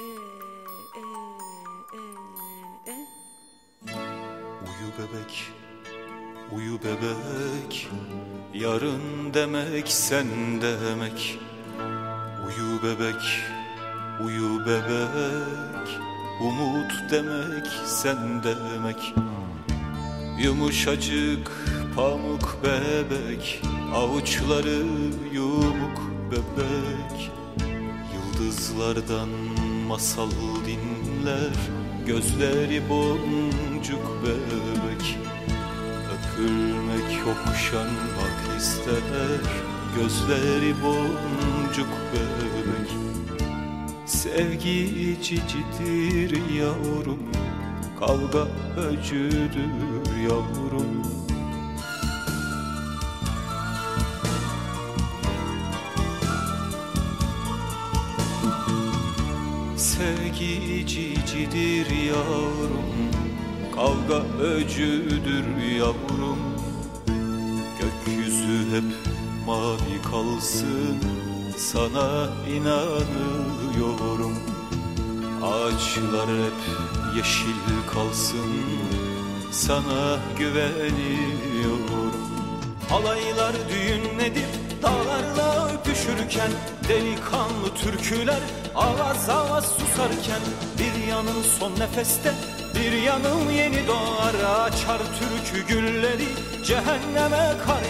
e, e, e, e. Uyu bebek, uyu bebek. Yarın demek sen demek. Uyu bebek, uyu bebek. Umut demek sen demek. Yumuşacık pamuk bebek. Avuçları yumuk bebek Yıldızlardan masal dinler Gözleri boncuk bebek. Öpülmek okşanmak ister Gözleri boncuk bebek. Sevgi cicidir yavrum Kavga öcüdür yavrum Sevgi cicidir yavrum Kavga öcüdür yavrum. Gökyüzü hep mavi kalsın Sana inanıyorum. Ağaçlar hep yeşil kalsın Sana güveniyorum. Alaylar düğün edip dağlarla öpüşürken Delikanlı türküler avaz avaz susarken Bir yanım son nefeste bir yanım yeni doğar Açar türkü gülleri cehenneme kar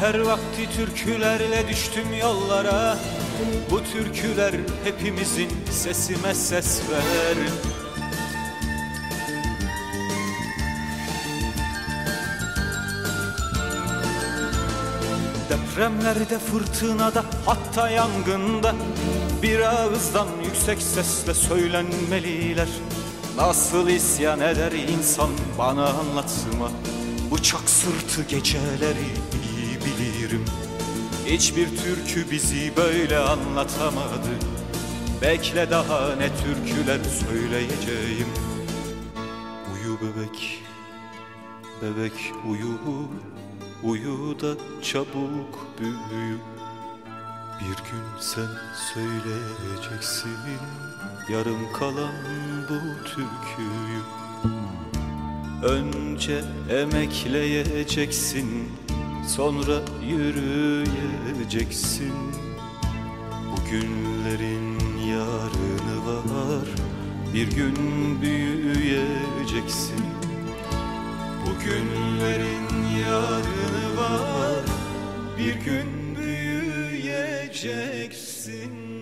Seher vakti türkülerle düştüm yollara. Bu türküler hepimizin sesime ses ver. Depremlerde, fırtınada, hatta yangında Bir ağızdan yüksek sesle söylenmeliler. Nasıl isyan eder insan bana anlatma Bıçak sırtı geceleri bilirim. Hiçbir türkü bizi böyle anlatamadı. Bekle daha ne türküler söyleyeceğim. Uyu bebek, bebek uyu. Uyu da çabuk büyü. Bir gün sen söyleyeceksin Yarım kalan bu türküyü. Önce emekleyeceksin Sonra yürüyeceksin. Bugünlerin yarını var. Bir gün büyüyeceksin. Bugünlerin yarını var. Bir gün büyüyeceksin